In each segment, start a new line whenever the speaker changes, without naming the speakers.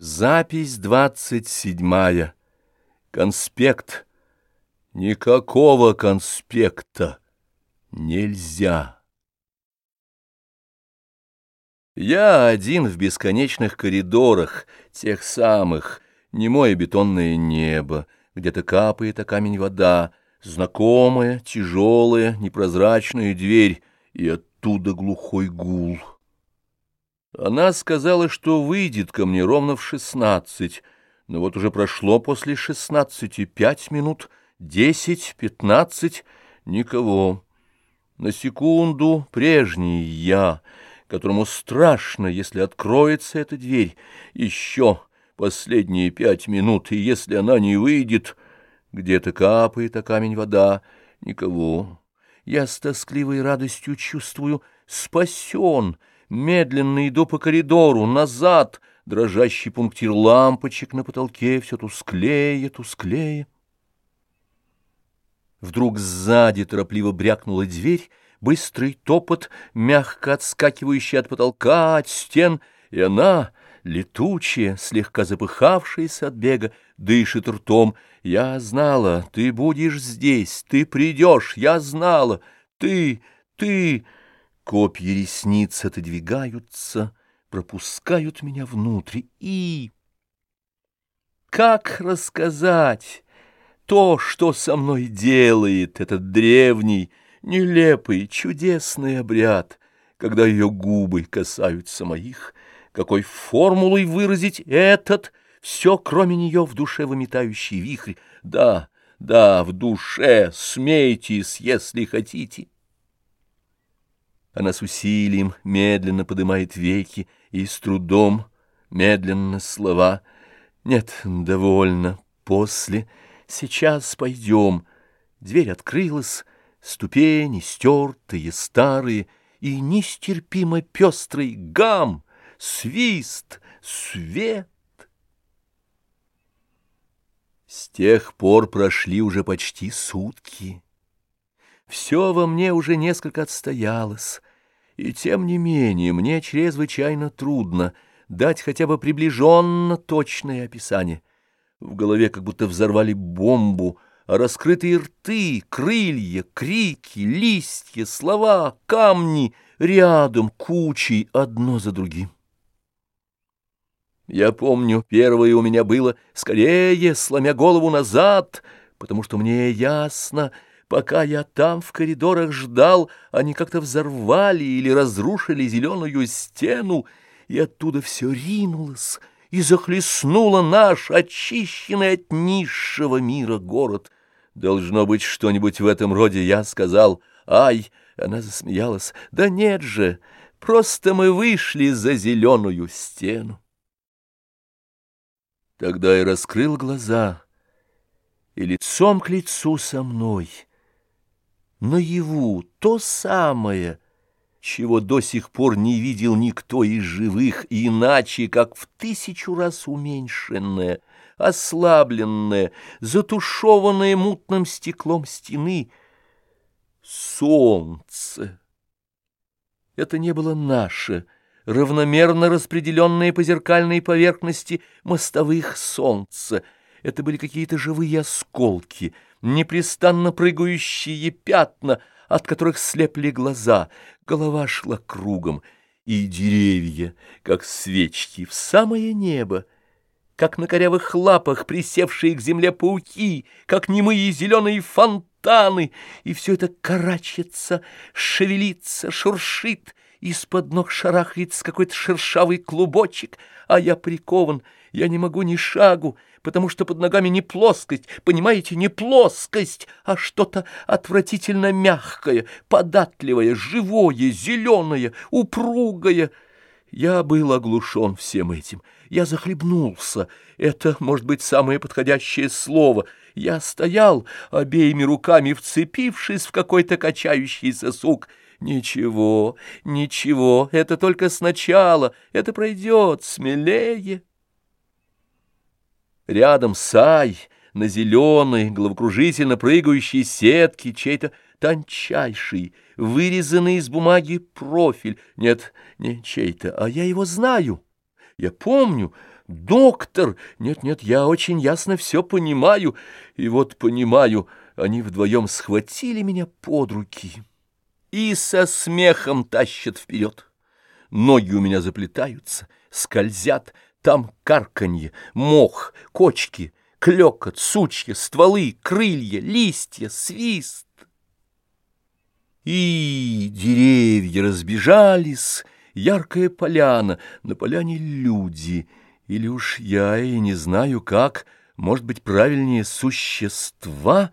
Запись двадцать седьмая. Конспект. Никакого конспекта. Нельзя. Я один в бесконечных коридорах, тех самых, немое бетонное небо, где-то капает о камень вода, знакомая, тяжелая, непрозрачная дверь, и оттуда глухой гул. Она сказала, что выйдет ко мне ровно в шестнадцать, но вот уже прошло после шестнадцати пять минут, десять, пятнадцать, никого. На секунду прежний я, которому страшно, если откроется эта дверь, еще последние пять минут, и если она не выйдет, где-то капает о камень вода, никого. Я с тоскливой радостью чувствую спасен, Медленно иду по коридору, назад, дрожащий пунктир лампочек на потолке все тусклее, тусклее. Вдруг сзади торопливо брякнула дверь, быстрый топот, мягко отскакивающий от потолка, от стен, и она, летучая, слегка запыхавшаяся от бега, дышит ртом. «Я знала, ты будешь здесь, ты придешь, я знала, ты, ты...» Копья ресниц отодвигаются, пропускают меня внутрь и... Как рассказать то, что со мной делает этот древний, нелепый, чудесный обряд, когда ее губы касаются моих? Какой формулой выразить этот, все, кроме нее, в душе выметающий вихрь? Да, да, в душе, смейтесь, если хотите. Она с усилием медленно поднимает веки и с трудом, медленно слова. Нет, довольно, после, сейчас пойдем. Дверь открылась, ступени стертые, старые, и нестерпимо пестрый гам, свист, свет. С тех пор прошли уже почти сутки. Все во мне уже несколько отстоялось, и тем не менее мне чрезвычайно трудно дать хотя бы приближенно точное описание. В голове как будто взорвали бомбу, а раскрытые рты, крылья, крики, листья, слова, камни рядом кучей одно за другим. Я помню, первое у меня было «скорее, сломя голову назад», потому что мне ясно — Пока я там в коридорах ждал, они как-то взорвали или разрушили зеленую стену, и оттуда все ринулось и захлестнуло наш, очищенный от низшего мира город. Должно быть что-нибудь в этом роде, я сказал. Ай, она засмеялась. Да нет же, просто мы вышли за зеленую стену. Тогда я раскрыл глаза и лицом к лицу со мной — наяву то самое, чего до сих пор не видел никто из живых, иначе как в тысячу раз уменьшенное, ослабленное, затушеванное мутным стеклом стены солнце. Это не было наше, равномерно распределенное по зеркальной поверхности мостовых солнца. Это были какие-то живые осколки — непрестанно прыгающие пятна, от которых слепли глаза, голова шла кругом, и деревья, как свечки, в самое небо, как на корявых лапах присевшие к земле пауки, как немые зеленые фонтаны, и все это карачится, шевелится, шуршит, из-под ног шарахается какой-то шершавый клубочек, а я прикован, я не могу ни шагу, потому что под ногами не плоскость, понимаете, не плоскость, а что-то отвратительно мягкое, податливое, живое, зеленое, упругое. Я был оглушен всем этим, я захлебнулся, это, может быть, самое подходящее слово. Я стоял, обеими руками вцепившись в какой-то качающийся сук, Ничего, ничего, это только сначала, это пройдет, смелее. Рядом сай, на зеленой, головокружительно прыгающей сетке чей-то тончайший, вырезанный из бумаги профиль. Нет, не чей-то, а я его знаю. Я помню, доктор! Нет-нет, я очень ясно все понимаю. И вот понимаю, они вдвоем схватили меня под руки и со смехом тащат вперед. Ноги у меня заплетаются, скользят, там карканье, мох, кочки, клёкот, сучья, стволы, крылья, листья, свист. И деревья разбежались, яркая поляна, на поляне люди, или уж я и не знаю как, может быть, правильнее существа,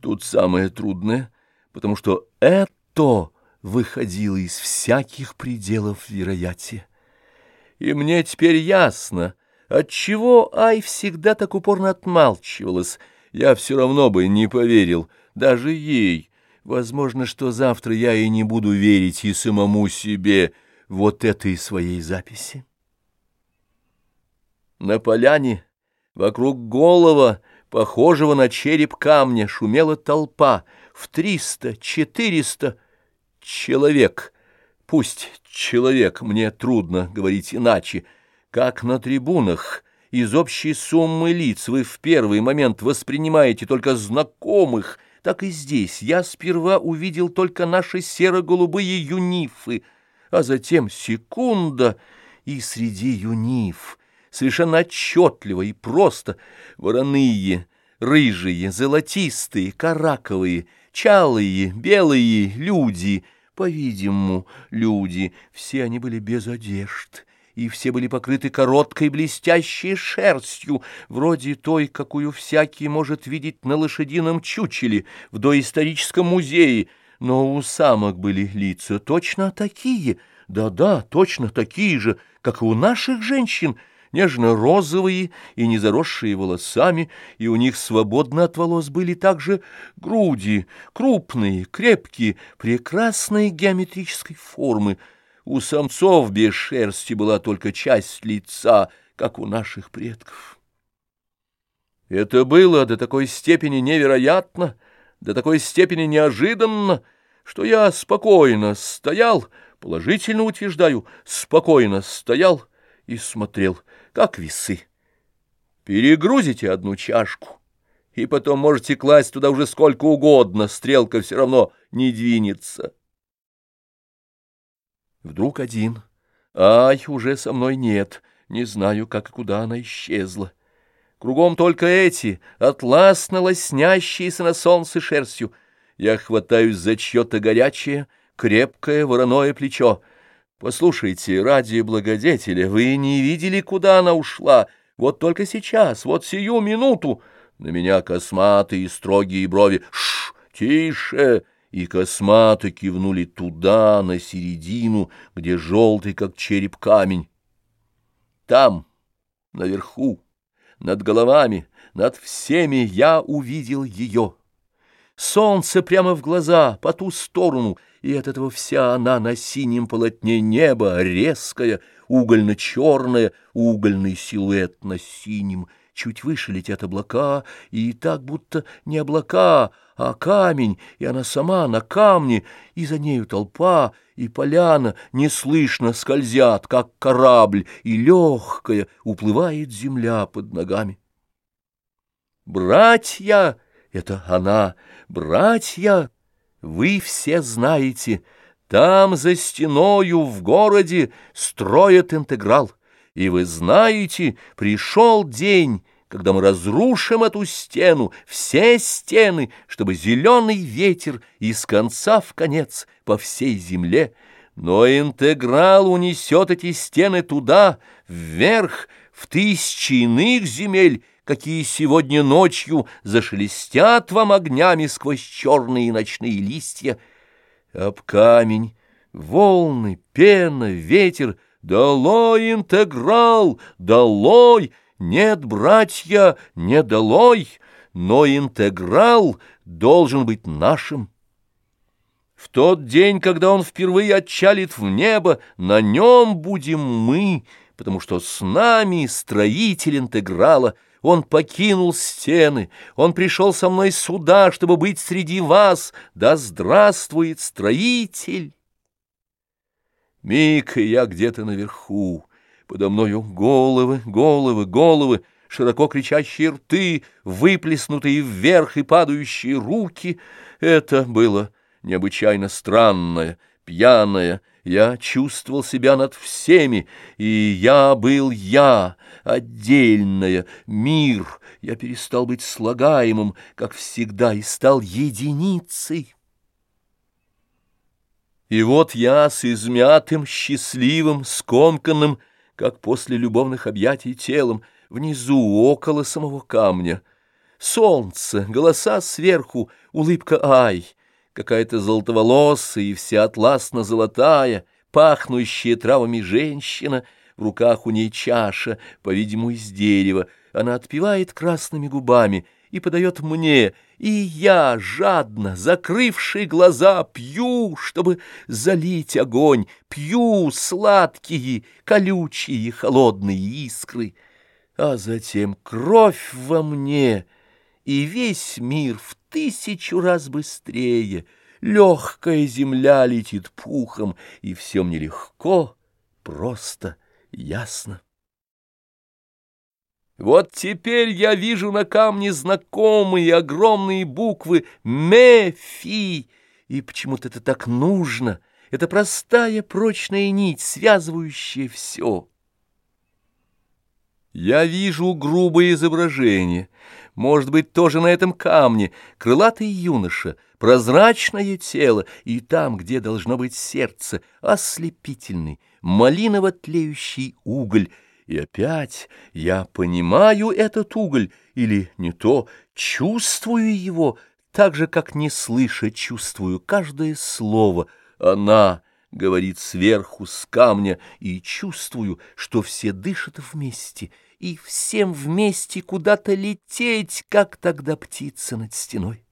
тут самое трудное, потому что это выходило из всяких пределов вероятия. И мне теперь ясно, отчего Ай всегда так упорно отмалчивалась, я все равно бы не поверил, даже ей. Возможно, что завтра я и не буду верить и самому себе вот этой своей записи. На поляне, вокруг голова, похожего на череп камня, шумела толпа в триста-четыреста человек. Пусть человек, мне трудно говорить иначе, как на трибунах — из общей суммы лиц вы в первый момент воспринимаете только знакомых, так и здесь я сперва увидел только наши серо-голубые юнифы, а затем секунда, и среди юниф совершенно отчетливо и просто вороные, рыжие, золотистые, караковые, чалые, белые люди, по-видимому, люди, все они были без одежд, и все были покрыты короткой блестящей шерстью, вроде той, какую всякий может видеть на лошадином чучеле в доисторическом музее, но у самок были лица точно такие, да-да, точно такие же, как и у наших женщин, нежно-розовые и не заросшие волосами, и у них свободно от волос были также груди, крупные, крепкие, прекрасной геометрической формы, у самцов без шерсти была только часть лица, как у наших предков. Это было до такой степени невероятно, до такой степени неожиданно, что я спокойно стоял, положительно утверждаю, спокойно стоял и смотрел, как весы. Перегрузите одну чашку, и потом можете класть туда уже сколько угодно, стрелка все равно не двинется. Вдруг один. Ай, уже со мной нет. Не знаю, как и куда она исчезла. Кругом только эти, атласно лоснящиеся на солнце шерстью. Я хватаюсь за чье-то горячее, крепкое вороное плечо. Послушайте, ради благодетеля, вы не видели, куда она ушла? Вот только сейчас, вот сию минуту. На меня косматые строгие брови. Шш, тише! и космато кивнули туда, на середину, где желтый, как череп, камень. Там, наверху, над головами, над всеми я увидел ее. Солнце прямо в глаза, по ту сторону, и от этого вся она на синем полотне неба, резкая, угольно-черная, угольный силуэт на синем, чуть выше летят облака, и так будто не облака, а камень, и она сама на камне, и за нею толпа, и поляна неслышно скользят, как корабль, и легкая уплывает земля под ногами. «Братья!» — это она, «братья!» Вы все знаете, там за стеною в городе строят интеграл, и вы знаете, пришел день, когда мы разрушим эту стену, все стены, чтобы зеленый ветер из конца в конец по всей земле, но интеграл унесет эти стены туда, вверх, в тысячи иных земель, какие сегодня ночью зашелестят вам огнями сквозь черные ночные листья. Об камень, волны, пена, ветер, долой интеграл, долой — нет, братья, не долой, но интеграл должен быть нашим. В тот день, когда он впервые отчалит в небо, на нем будем мы, потому что с нами строитель интеграла. Он покинул стены, он пришел со мной сюда, чтобы быть среди вас. Да здравствует строитель! Миг, и я где-то наверху Подо мною головы, головы, головы, широко кричащие рты, выплеснутые вверх и падающие руки. Это было необычайно странное, пьяное, я чувствовал себя над всеми, и я был я, отдельное, мир. Я перестал быть слагаемым, как всегда, и стал единицей. И вот я с измятым, счастливым, скомканным, как после любовных объятий телом, внизу, около самого камня. Солнце, голоса сверху, улыбка ай — какая-то золотоволосая и вся атласно-золотая, пахнущая травами женщина, в руках у ней чаша, по-видимому, из дерева. Она отпивает красными губами и подает мне, и я, жадно, закрывший глаза, пью, чтобы залить огонь, пью сладкие, колючие, холодные искры. А затем кровь во мне, и весь мир в тысячу раз быстрее. Легкая земля летит пухом, и все мне легко, просто, ясно. Вот теперь я вижу на камне знакомые огромные буквы «Мефи», и почему-то это так нужно. Это простая прочная нить, связывающая все. Я вижу грубое изображение, может быть, тоже на этом камне, крылатый юноша, прозрачное тело, и там, где должно быть сердце, ослепительный, малиново тлеющий уголь. И опять я понимаю этот уголь, или не то, чувствую его, так же, как не слыша, чувствую каждое слово. Она говорит сверху с камня, и чувствую, что все дышат вместе — и всем вместе куда-то лететь, как тогда птица над стеной.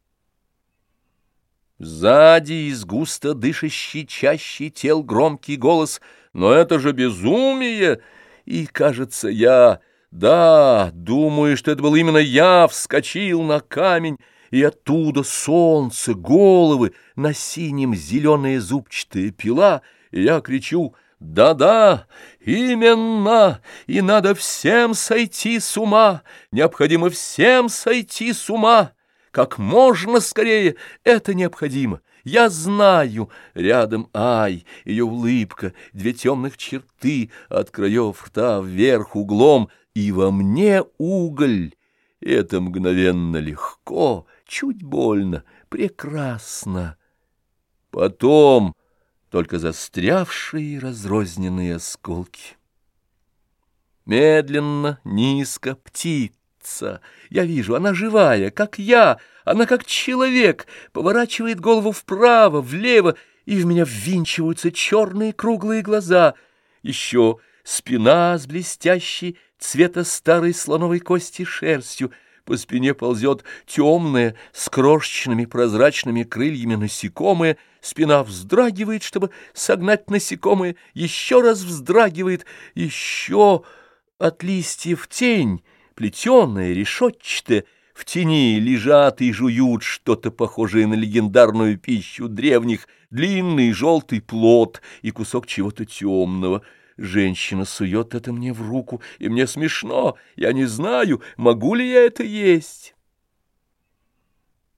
Сзади из густо дышащий чаще тел громкий голос «Но это же безумие!» И, кажется, я, да, думаю, что это был именно я, вскочил на камень, и оттуда солнце, головы, на синем зеленая зубчатая пила, и я кричу — да-да, именно, и надо всем сойти с ума, необходимо всем сойти с ума. Как можно скорее, это необходимо. Я знаю, рядом ай, ее улыбка, две темных черты от краев рта вверх углом, и во мне уголь. Это мгновенно легко, чуть больно, прекрасно. Потом только застрявшие разрозненные осколки. Медленно, низко, птица. Я вижу, она живая, как я, она как человек, поворачивает голову вправо, влево, и в меня ввинчиваются черные круглые глаза. Еще спина с блестящей цвета старой слоновой кости шерстью — по спине ползет темное, с крошечными прозрачными крыльями насекомое, спина вздрагивает, чтобы согнать насекомое, еще раз вздрагивает, еще от листьев тень, плетеная, решетчатая, в тени лежат и жуют что-то похожее на легендарную пищу древних, длинный желтый плод и кусок чего-то темного — Женщина сует это мне в руку, и мне смешно. Я не знаю, могу ли я это есть.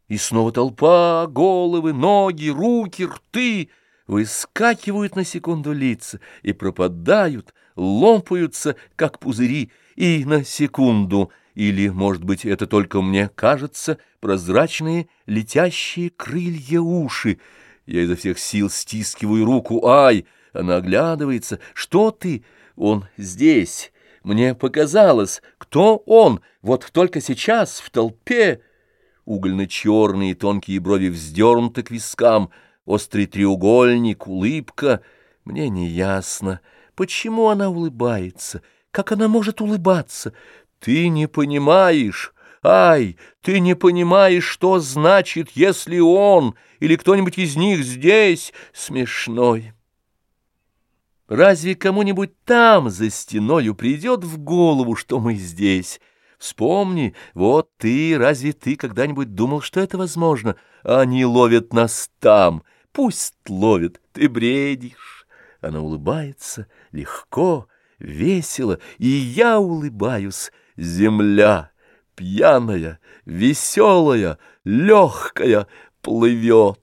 И снова толпа, головы, ноги, руки, рты выскакивают на секунду лица и пропадают, ломпаются, как пузыри, и на секунду, или, может быть, это только мне кажется, прозрачные летящие крылья уши. Я изо всех сил стискиваю руку, ай! Она оглядывается. «Что ты? Он здесь. Мне показалось. Кто он? Вот только сейчас, в толпе». Угольно-черные тонкие брови вздернуты к вискам, острый треугольник, улыбка. Мне не ясно, почему она улыбается, как она может улыбаться. Ты не понимаешь... Ай, ты не понимаешь, что значит, если он или кто-нибудь из них здесь смешной. Разве кому-нибудь там, за стеною, придет в голову, что мы здесь? Вспомни, вот ты, разве ты когда-нибудь думал, что это возможно? Они ловят нас там, пусть ловят, ты бредишь. Она улыбается легко, весело, и я улыбаюсь. Земля пьяная, веселая, легкая, плывет.